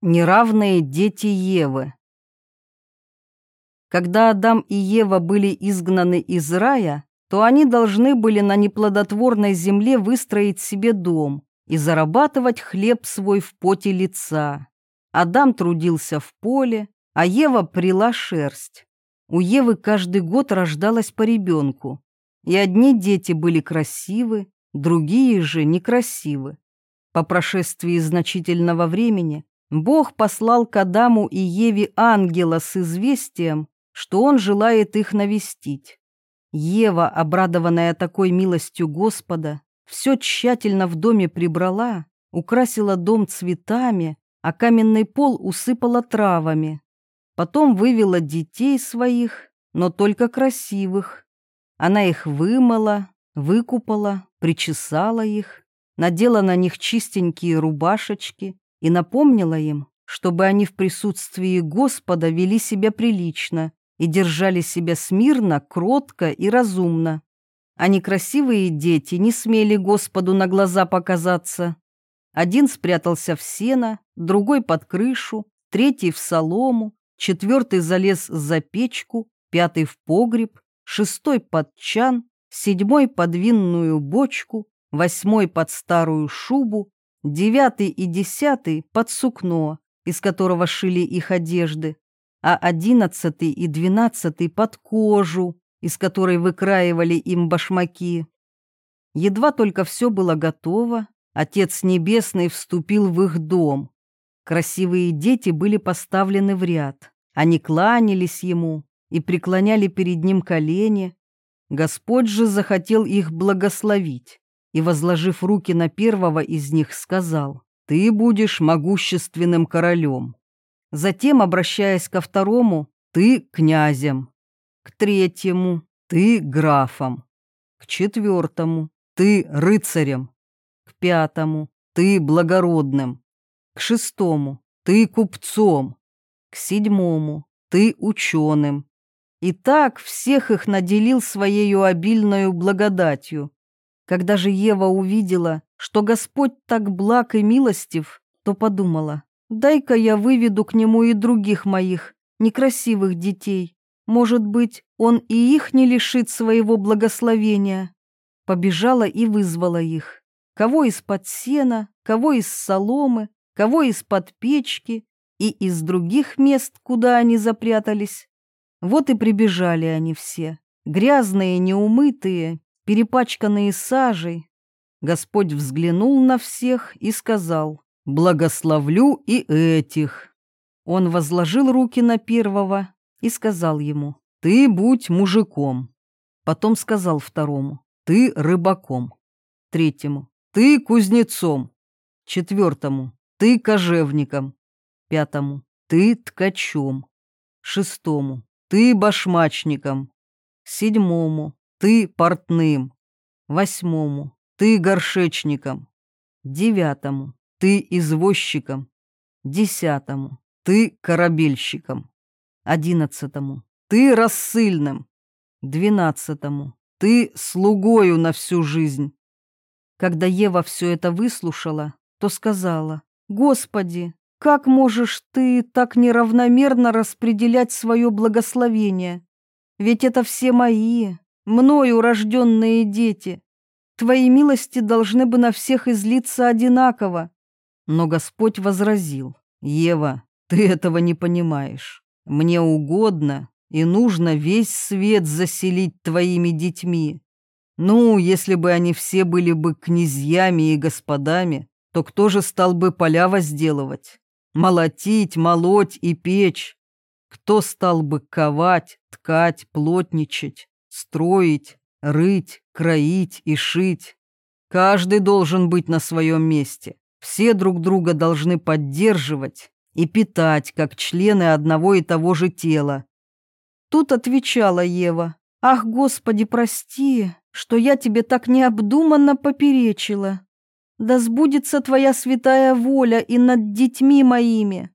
Неравные дети Евы. Когда Адам и Ева были изгнаны из рая, то они должны были на неплодотворной земле выстроить себе дом и зарабатывать хлеб свой в поте лица. Адам трудился в поле, а Ева прила шерсть. У Евы каждый год рождалось по ребенку, и одни дети были красивы, другие же некрасивы. По прошествии значительного времени Бог послал к Адаму и Еве ангела с известием, что он желает их навестить. Ева, обрадованная такой милостью Господа, все тщательно в доме прибрала, украсила дом цветами, а каменный пол усыпала травами. Потом вывела детей своих, но только красивых. Она их вымыла, выкупала, причесала их, надела на них чистенькие рубашечки, и напомнила им, чтобы они в присутствии Господа вели себя прилично и держали себя смирно, кротко и разумно. А некрасивые дети не смели Господу на глаза показаться. Один спрятался в сено, другой под крышу, третий в солому, четвертый залез за печку, пятый в погреб, шестой под чан, седьмой под винную бочку, восьмой под старую шубу, девятый и десятый под сукно, из которого шили их одежды, а одиннадцатый и двенадцатый под кожу, из которой выкраивали им башмаки. Едва только все было готово, Отец Небесный вступил в их дом. Красивые дети были поставлены в ряд. Они кланялись ему и преклоняли перед ним колени. Господь же захотел их благословить и, возложив руки на первого из них, сказал, «Ты будешь могущественным королем». Затем, обращаясь ко второму, «Ты князем», к третьему, «Ты графом», к четвертому, «Ты рыцарем», к пятому, «Ты благородным», к шестому, «Ты купцом», к седьмому, «Ты ученым». И так всех их наделил своею обильную благодатью. Когда же Ева увидела, что Господь так благ и милостив, то подумала, дай-ка я выведу к нему и других моих, некрасивых детей. Может быть, он и их не лишит своего благословения. Побежала и вызвала их. Кого из-под сена, кого из соломы, кого из-под печки и из других мест, куда они запрятались. Вот и прибежали они все, грязные, неумытые, перепачканные сажей. Господь взглянул на всех и сказал, «Благословлю и этих». Он возложил руки на первого и сказал ему, «Ты будь мужиком». Потом сказал второму, «Ты рыбаком». Третьему, «Ты кузнецом». Четвертому, «Ты кожевником». Пятому, «Ты ткачом». Шестому, «Ты башмачником». Седьмому, ты портным. Восьмому, ты горшечником. Девятому, ты извозчиком. Десятому, ты корабельщиком. Одиннадцатому, ты рассыльным. Двенадцатому, ты слугою на всю жизнь. Когда Ева все это выслушала, то сказала, «Господи, как можешь ты так неравномерно распределять свое благословение? Ведь это все мои, мною рожденные дети. Твои милости должны бы на всех излиться одинаково. Но Господь возразил, Ева, ты этого не понимаешь. Мне угодно и нужно весь свет заселить твоими детьми. Ну, если бы они все были бы князьями и господами, то кто же стал бы поля возделывать? Молотить, молоть и печь? Кто стал бы ковать, ткать, плотничать? Строить, рыть, кроить и шить. Каждый должен быть на своем месте. Все друг друга должны поддерживать и питать, как члены одного и того же тела. Тут отвечала Ева, «Ах, Господи, прости, что я тебе так необдуманно поперечила. Да сбудется твоя святая воля и над детьми моими.